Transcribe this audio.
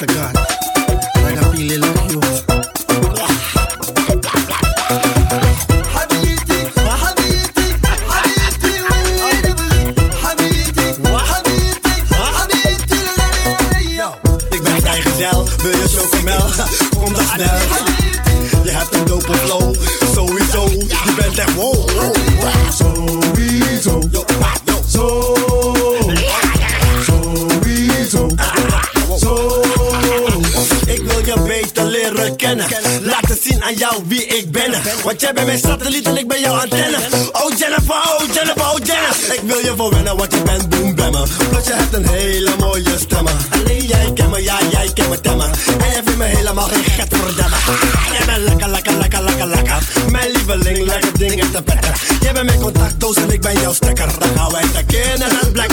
Ik ben Like eigen feeling wil je zo chocomel? Kom dan snel. Je hebt een dope flow, sowieso. Je bent echt wow. Leren kennen. Laten zien aan jou wie ik ben. Want jij bent mijn satelliet en ik ben jouw antenne. Oh Jennifer, oh Jennifer, oh Jennifer. Ik wil je voor wennen, want je bent boombammer. Plus je hebt een hele mooie stemmen. Alleen jij kent me, ja jij kent me temmen. En jij vindt me helemaal geen get voor demmen. Jij bent lekker, lekker, lekker, lekker, lekker. Mijn lieveling, lekker ding te petter. Jij bent mijn contactdoos en ik ben jouw stekker. Dan gaan wij tekeer naar het Black